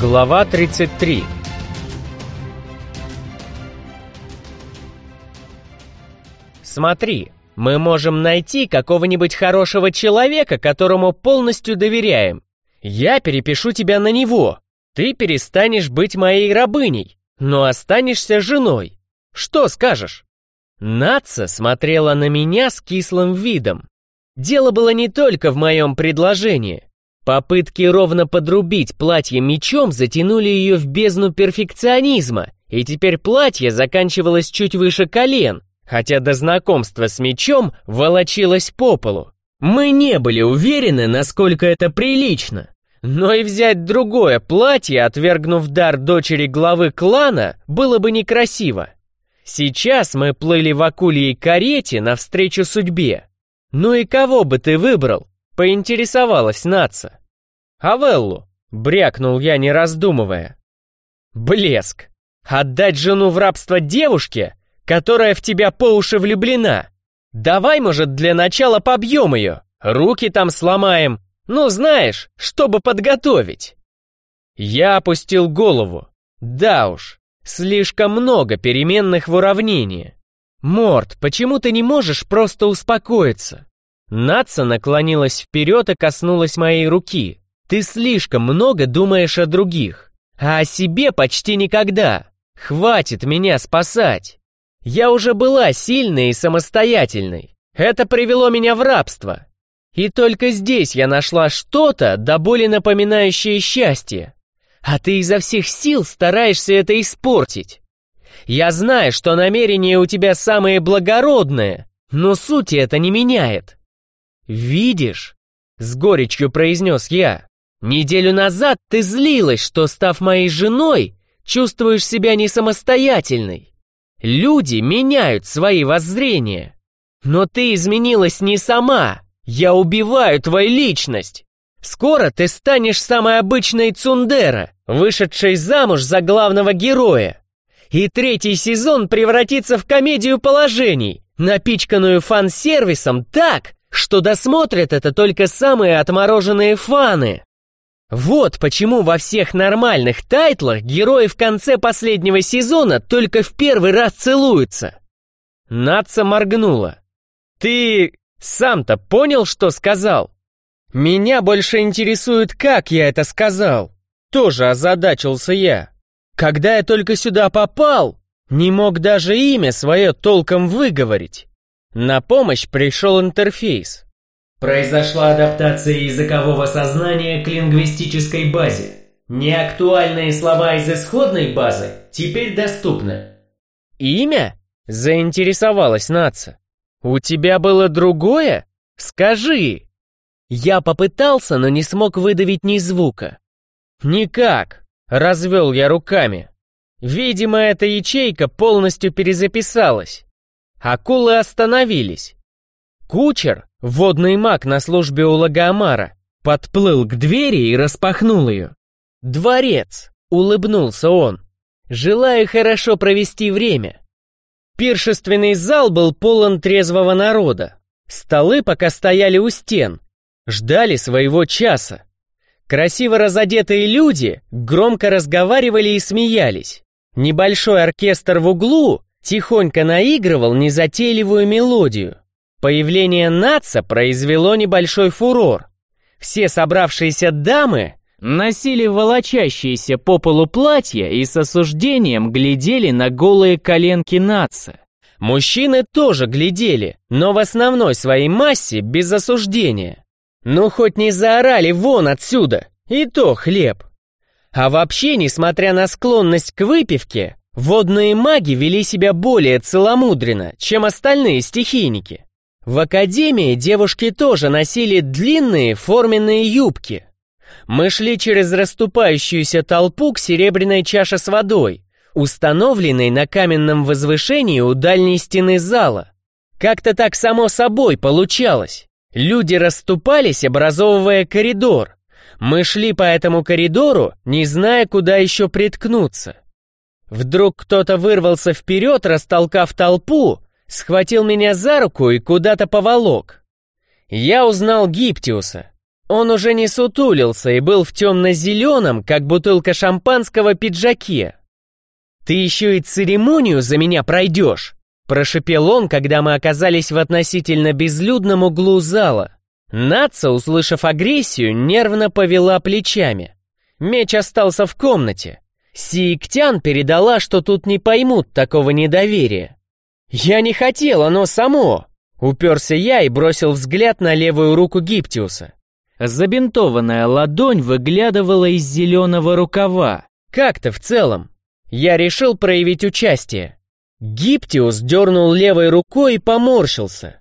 Глава 33 Смотри, мы можем найти какого-нибудь хорошего человека, которому полностью доверяем. Я перепишу тебя на него. Ты перестанешь быть моей рабыней, но останешься женой. Что скажешь? Наца смотрела на меня с кислым видом. Дело было не только в моем предложении. Попытки ровно подрубить платье мечом затянули ее в бездну перфекционизма, и теперь платье заканчивалось чуть выше колен, хотя до знакомства с мечом волочилось по полу. Мы не были уверены, насколько это прилично. Но и взять другое платье, отвергнув дар дочери главы клана, было бы некрасиво. Сейчас мы плыли в акульей карете навстречу судьбе. Ну и кого бы ты выбрал? Поинтересовалась наца. «Авеллу!» — брякнул я, не раздумывая. «Блеск! Отдать жену в рабство девушке, которая в тебя по уши влюблена? Давай, может, для начала побьем ее, руки там сломаем, ну, знаешь, чтобы подготовить». Я опустил голову. Да уж, слишком много переменных в уравнении. Морд, почему ты не можешь просто успокоиться? Натса наклонилась вперед и коснулась моей руки. «Ты слишком много думаешь о других, а о себе почти никогда. Хватит меня спасать. Я уже была сильной и самостоятельной. Это привело меня в рабство. И только здесь я нашла что-то, до боли напоминающее счастье. А ты изо всех сил стараешься это испортить. Я знаю, что намерения у тебя самые благородные, но сути это не меняет. «Видишь?» — с горечью произнес я. «Неделю назад ты злилась, что, став моей женой, чувствуешь себя не самостоятельной. Люди меняют свои воззрения. Но ты изменилась не сама. Я убиваю твою личность. Скоро ты станешь самой обычной Цундера, вышедшей замуж за главного героя. И третий сезон превратится в комедию положений, напичканную фан-сервисом так, что досмотрят это только самые отмороженные фаны. Вот почему во всех нормальных тайтлах герои в конце последнего сезона только в первый раз целуются. Наца моргнула. «Ты сам-то понял, что сказал?» «Меня больше интересует, как я это сказал». Тоже озадачился я. Когда я только сюда попал, не мог даже имя свое толком выговорить. На помощь пришел интерфейс. Произошла адаптация языкового сознания к лингвистической базе. Неактуальные слова из исходной базы теперь доступны. Имя? Заинтересовалась наца. У тебя было другое? Скажи. Я попытался, но не смог выдавить ни звука. Никак. Развел я руками. Видимо, эта ячейка полностью перезаписалась. Акулы остановились. Кучер, водный маг на службе у Лагомара, подплыл к двери и распахнул ее. «Дворец!» — улыбнулся он. «Желаю хорошо провести время». Пиршественный зал был полон трезвого народа. Столы пока стояли у стен, ждали своего часа. Красиво разодетые люди громко разговаривали и смеялись. Небольшой оркестр в углу тихонько наигрывал незатейливую мелодию. Появление наца произвело небольшой фурор. Все собравшиеся дамы носили волочащиеся по полу платья и с осуждением глядели на голые коленки наца. Мужчины тоже глядели, но в основной своей массе без осуждения. Ну хоть не заорали вон отсюда, и то хлеб. А вообще, несмотря на склонность к выпивке, Водные маги вели себя более целомудренно, чем остальные стихийники. В академии девушки тоже носили длинные форменные юбки. Мы шли через расступающуюся толпу к серебряной чаше с водой, установленной на каменном возвышении у дальней стены зала. Как-то так само собой получалось. Люди расступались, образовывая коридор. Мы шли по этому коридору, не зная, куда еще приткнуться. Вдруг кто-то вырвался вперед, растолкав толпу, схватил меня за руку и куда-то поволок. Я узнал Гиптиуса. Он уже не сутулился и был в темно-зеленом, как бутылка шампанского, пиджаке. «Ты еще и церемонию за меня пройдешь!» Прошипел он, когда мы оказались в относительно безлюдном углу зала. Наца, услышав агрессию, нервно повела плечами. Меч остался в комнате. Сииктян передала, что тут не поймут такого недоверия. «Я не хотел, оно само!» Уперся я и бросил взгляд на левую руку Гиптиуса. Забинтованная ладонь выглядывала из зеленого рукава. Как-то в целом. Я решил проявить участие. Гиптиус дернул левой рукой и поморщился.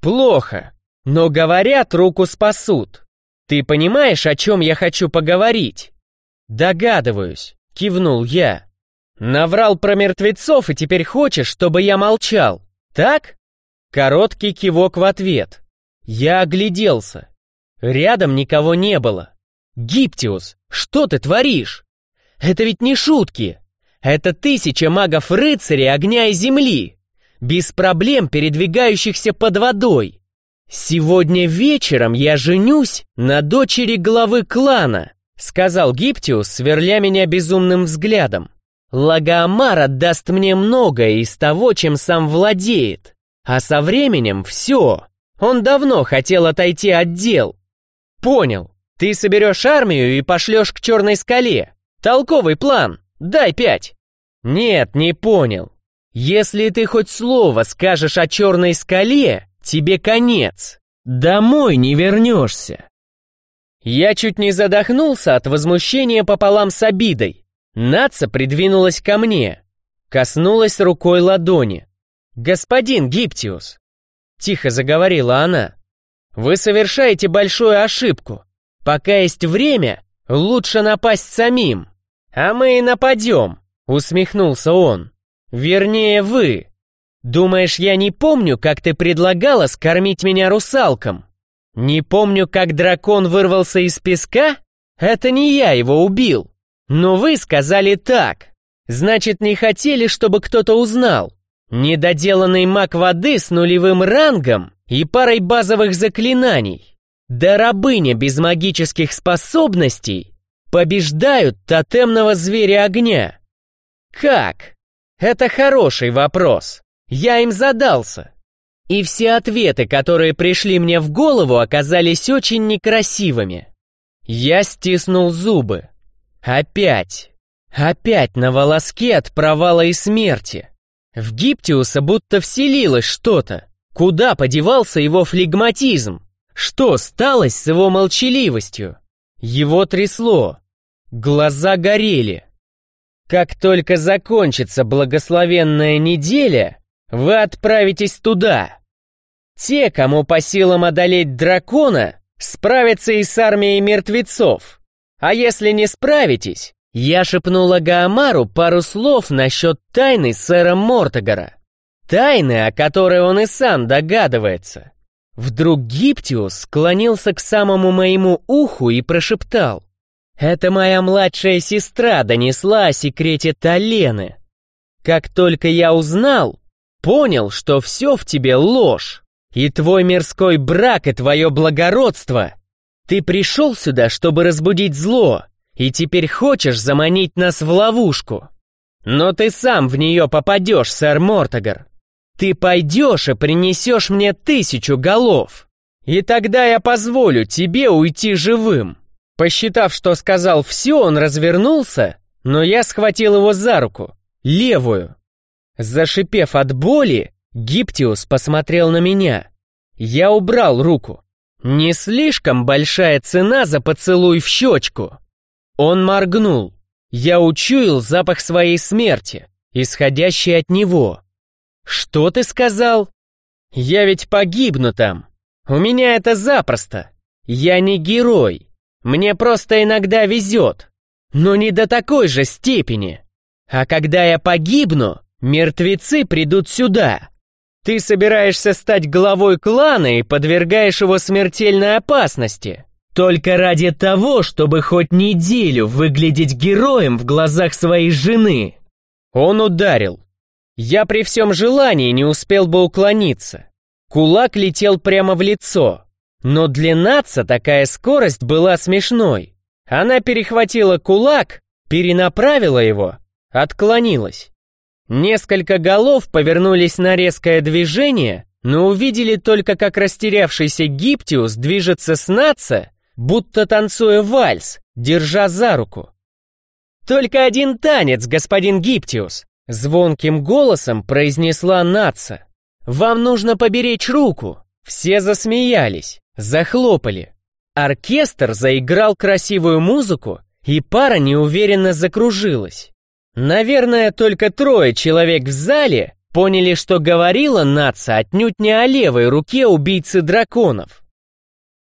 Плохо, но говорят, руку спасут. Ты понимаешь, о чем я хочу поговорить? Догадываюсь, кивнул я. Наврал про мертвецов и теперь хочешь, чтобы я молчал, так? Короткий кивок в ответ. Я огляделся. Рядом никого не было. Гиптиус, что ты творишь? Это ведь не шутки. Это тысяча магов-рыцарей огня и земли, без проблем передвигающихся под водой. Сегодня вечером я женюсь на дочери главы клана, сказал Гиптиус, сверля меня безумным взглядом. Лагоамар отдаст мне многое из того, чем сам владеет. А со временем все. Он давно хотел отойти от дел. Понял. Ты соберешь армию и пошлешь к черной скале. Толковый план. Дай пять!» «Нет, не понял. Если ты хоть слово скажешь о черной скале, тебе конец. Домой не вернешься». Я чуть не задохнулся от возмущения пополам с обидой. Наца придвинулась ко мне, коснулась рукой ладони. «Господин Гиптиус», — тихо заговорила она, — «вы совершаете большую ошибку. Пока есть время, лучше напасть самим». «А мы и нападем», — усмехнулся он. «Вернее, вы. Думаешь, я не помню, как ты предлагала скормить меня русалкам? Не помню, как дракон вырвался из песка? Это не я его убил. Но вы сказали так. Значит, не хотели, чтобы кто-то узнал. Недоделанный маг воды с нулевым рангом и парой базовых заклинаний. Да рабыня без магических способностей побеждают тотемного зверя огня? Как? Это хороший вопрос. Я им задался. И все ответы, которые пришли мне в голову, оказались очень некрасивыми. Я стиснул зубы. Опять. Опять на волоске от провала и смерти. В Гиптиуса будто вселилось что-то. Куда подевался его флегматизм? Что сталось с его молчаливостью? Его трясло. Глаза горели. Как только закончится благословенная неделя, вы отправитесь туда. Те, кому по силам одолеть дракона, справятся и с армией мертвецов. А если не справитесь, я шепнула Гаамару пару слов насчет тайны сэра Мортогара. Тайны, о которой он и сам догадывается. Вдруг Гиптиус склонился к самому моему уху и прошептал. Это моя младшая сестра донесла о секрете Талены. Как только я узнал, понял, что все в тебе ложь. И твой мирской брак, и твое благородство. Ты пришел сюда, чтобы разбудить зло, и теперь хочешь заманить нас в ловушку. Но ты сам в нее попадешь, сэр Мортогар. Ты пойдешь и принесешь мне тысячу голов. И тогда я позволю тебе уйти живым. Посчитав, что сказал все, он развернулся, но я схватил его за руку, левую. Зашипев от боли, Гиптиус посмотрел на меня. Я убрал руку. Не слишком большая цена за поцелуй в щечку. Он моргнул. Я учуял запах своей смерти, исходящий от него. «Что ты сказал?» «Я ведь погибну там. У меня это запросто. Я не герой. Мне просто иногда везет, но не до такой же степени. А когда я погибну, мертвецы придут сюда. Ты собираешься стать главой клана и подвергаешь его смертельной опасности. Только ради того, чтобы хоть неделю выглядеть героем в глазах своей жены. Он ударил. Я при всем желании не успел бы уклониться. Кулак летел прямо в лицо. Но для Натса такая скорость была смешной. Она перехватила кулак, перенаправила его, отклонилась. Несколько голов повернулись на резкое движение, но увидели только, как растерявшийся Гиптиус движется с Натса, будто танцуя вальс, держа за руку. «Только один танец, господин Гиптиус!» Звонким голосом произнесла Натса. «Вам нужно поберечь руку!» Все засмеялись, захлопали. Оркестр заиграл красивую музыку, и пара неуверенно закружилась. Наверное, только трое человек в зале поняли, что говорила Натса отнюдь не о левой руке убийцы драконов.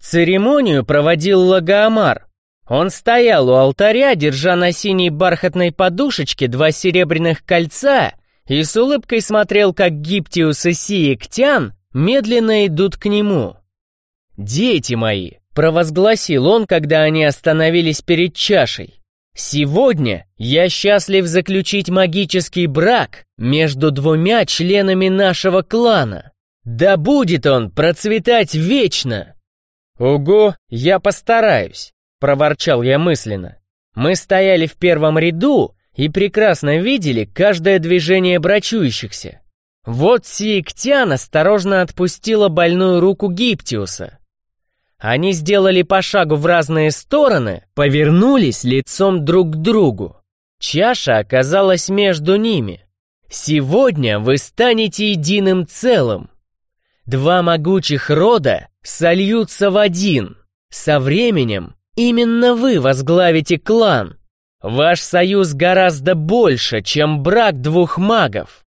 Церемонию проводил Лагоамар, он стоял у алтаря, держа на синей бархатной подушечке два серебряных кольца и с улыбкой смотрел, как Гиптиус и Сиектян медленно идут к нему. «Дети мои!» — провозгласил он, когда они остановились перед чашей. «Сегодня я счастлив заключить магический брак между двумя членами нашего клана. Да будет он процветать вечно!» «Ого, я постараюсь!» проворчал я мысленно. Мы стояли в первом ряду и прекрасно видели каждое движение брачующихся. Вот Сиектян осторожно отпустила больную руку Гиптиуса. Они сделали по шагу в разные стороны, повернулись лицом друг к другу. Чаша оказалась между ними. Сегодня вы станете единым целым. Два могучих рода сольются в один. Со временем Именно вы возглавите клан. Ваш союз гораздо больше, чем брак двух магов.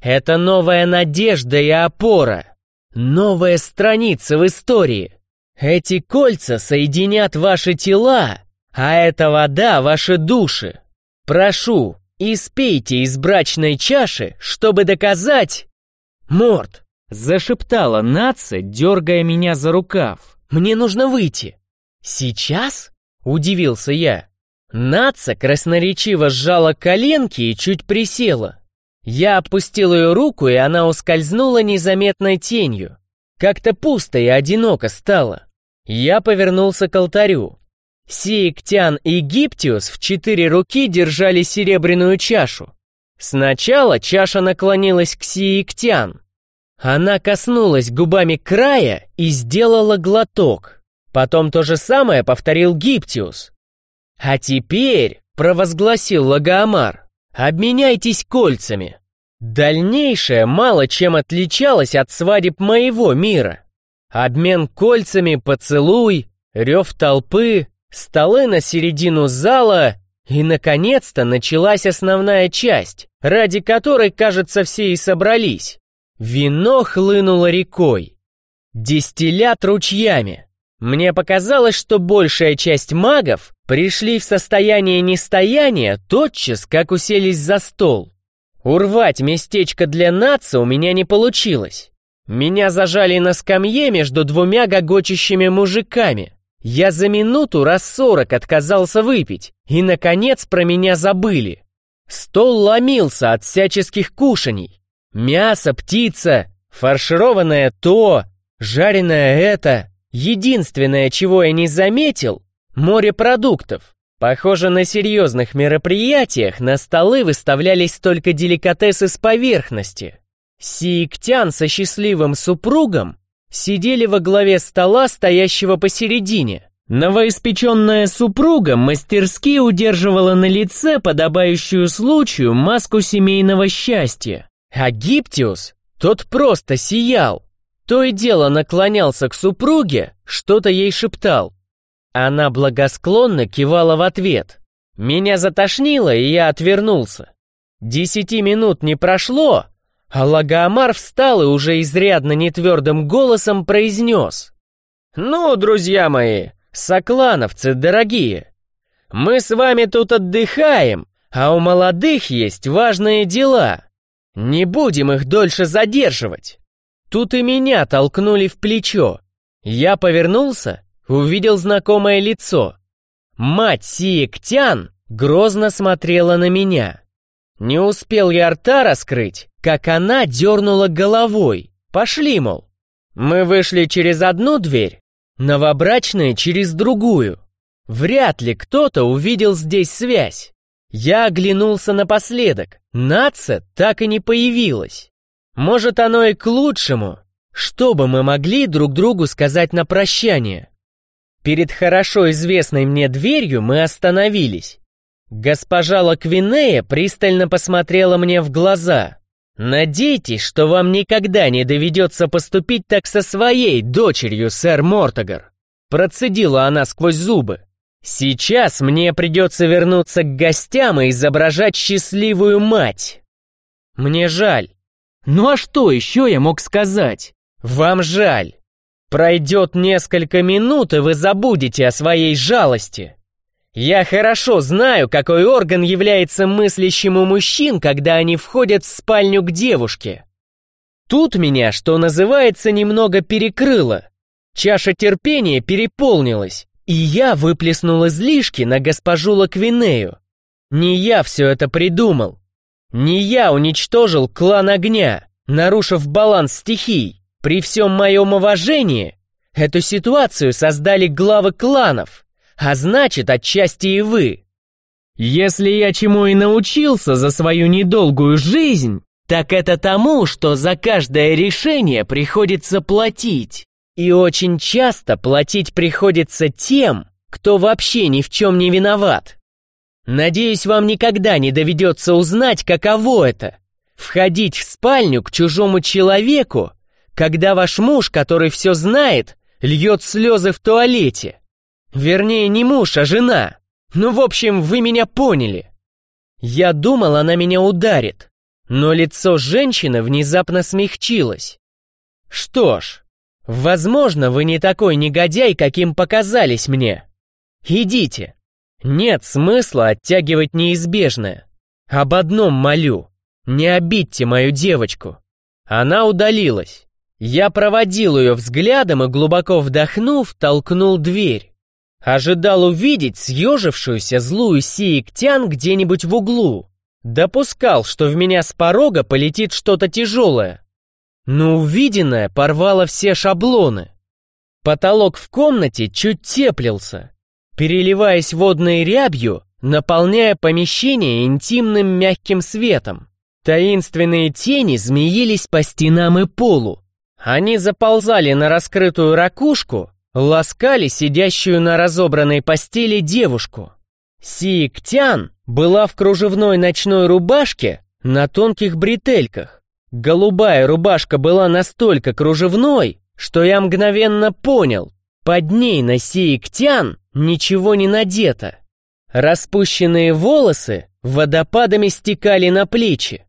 Это новая надежда и опора. Новая страница в истории. Эти кольца соединят ваши тела, а эта вода — ваши души. Прошу, испейте из брачной чаши, чтобы доказать... Морд, зашептала Наца, дергая меня за рукав. Мне нужно выйти. «Сейчас?» — удивился я. Наца красноречиво сжала коленки и чуть присела. Я опустил ее руку, и она ускользнула незаметной тенью. Как-то пусто и одиноко стало. Я повернулся к алтарю. Сиектян и Гиптиус в четыре руки держали серебряную чашу. Сначала чаша наклонилась к Сиектян. Она коснулась губами края и сделала глоток. Потом то же самое повторил Гиптиус. А теперь, провозгласил Лагоамар, обменяйтесь кольцами. Дальнейшее мало чем отличалось от свадеб моего мира. Обмен кольцами, поцелуй, рев толпы, столы на середину зала, и, наконец-то, началась основная часть, ради которой, кажется, все и собрались. Вино хлынуло рекой. Дистиллят ручьями. Мне показалось, что большая часть магов пришли в состояние нестояния тотчас, как уселись за стол. Урвать местечко для наца у меня не получилось. Меня зажали на скамье между двумя гогочущими мужиками. Я за минуту раз сорок отказался выпить, и, наконец, про меня забыли. Стол ломился от всяческих кушаний. Мясо, птица, фаршированное то, жареное это. Единственное, чего я не заметил – морепродуктов. Похоже, на серьезных мероприятиях на столы выставлялись только деликатесы с поверхности. Сииктян со счастливым супругом сидели во главе стола, стоящего посередине. Новоиспеченная супруга мастерски удерживала на лице подобающую случаю маску семейного счастья. А Гиптиус, тот просто сиял. То и дело наклонялся к супруге, что-то ей шептал. Она благосклонно кивала в ответ. Меня затошнило, и я отвернулся. Десяти минут не прошло, Лагомар встал и уже изрядно нетвердым голосом произнес. «Ну, друзья мои, соклановцы дорогие, мы с вами тут отдыхаем, а у молодых есть важные дела. Не будем их дольше задерживать. Тут и меня толкнули в плечо. Я повернулся, увидел знакомое лицо. Мать Сиектян грозно смотрела на меня. Не успел я рта раскрыть, как она дернула головой. Пошли, мол. Мы вышли через одну дверь, новобрачные через другую. Вряд ли кто-то увидел здесь связь. Я оглянулся напоследок. Наца так и не появилась. Может, оно и к лучшему. Что бы мы могли друг другу сказать на прощание? Перед хорошо известной мне дверью мы остановились. Госпожа Лаквинея пристально посмотрела мне в глаза. «Надейтесь, что вам никогда не доведется поступить так со своей дочерью, сэр Мортогар», процедила она сквозь зубы. Сейчас мне придется вернуться к гостям и изображать счастливую мать. Мне жаль. Ну а что еще я мог сказать? Вам жаль. Пройдет несколько минут, и вы забудете о своей жалости. Я хорошо знаю, какой орган является мыслящим у мужчин, когда они входят в спальню к девушке. Тут меня, что называется, немного перекрыло. Чаша терпения переполнилась. И я выплеснул излишки на госпожу Лаквинею. Не я все это придумал. Не я уничтожил клан огня, нарушив баланс стихий. При всем моем уважении, эту ситуацию создали главы кланов, а значит, отчасти и вы. Если я чему и научился за свою недолгую жизнь, так это тому, что за каждое решение приходится платить. И очень часто платить приходится тем, кто вообще ни в чем не виноват. Надеюсь, вам никогда не доведется узнать, каково это — входить в спальню к чужому человеку, когда ваш муж, который все знает, льет слезы в туалете. Вернее, не муж, а жена. Ну, в общем, вы меня поняли. Я думал, она меня ударит, но лицо женщины внезапно смягчилось. Что ж, Возможно, вы не такой негодяй, каким показались мне. Идите. Нет смысла оттягивать неизбежное. Об одном молю. Не обидьте мою девочку. Она удалилась. Я проводил ее взглядом и, глубоко вдохнув, толкнул дверь. Ожидал увидеть съежившуюся злую сиектян где-нибудь в углу. Допускал, что в меня с порога полетит что-то тяжелое. Но увиденное порвало все шаблоны. Потолок в комнате чуть теплился, переливаясь водной рябью, наполняя помещение интимным мягким светом. Таинственные тени змеились по стенам и полу. Они заползали на раскрытую ракушку, ласкали сидящую на разобранной постели девушку. Сииктян была в кружевной ночной рубашке на тонких бретельках. Голубая рубашка была настолько кружевной, что я мгновенно понял, под ней на сииктян ничего не надето. Распущенные волосы водопадами стекали на плечи.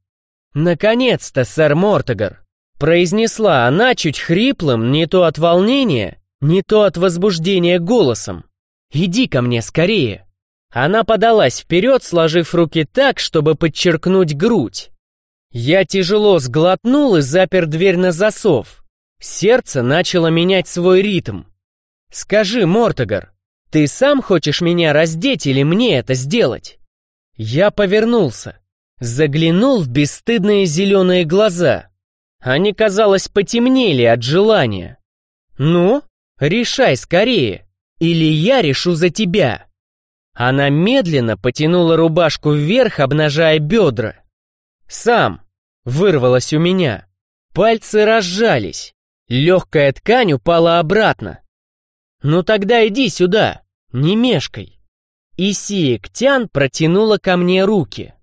«Наконец-то, сэр Мортогар!» произнесла она чуть хриплым, не то от волнения, не то от возбуждения голосом. «Иди ко мне скорее!» Она подалась вперед, сложив руки так, чтобы подчеркнуть грудь. Я тяжело сглотнул и запер дверь на засов. Сердце начало менять свой ритм. «Скажи, Мортогар, ты сам хочешь меня раздеть или мне это сделать?» Я повернулся, заглянул в бесстыдные зеленые глаза. Они, казалось, потемнели от желания. «Ну, решай скорее, или я решу за тебя». Она медленно потянула рубашку вверх, обнажая бедра. Сам. Вырвалось у меня. Пальцы разжались. Легкая ткань упала обратно. Ну тогда иди сюда, не мешкай. И Сиектян протянула ко мне руки.